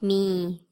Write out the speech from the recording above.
me.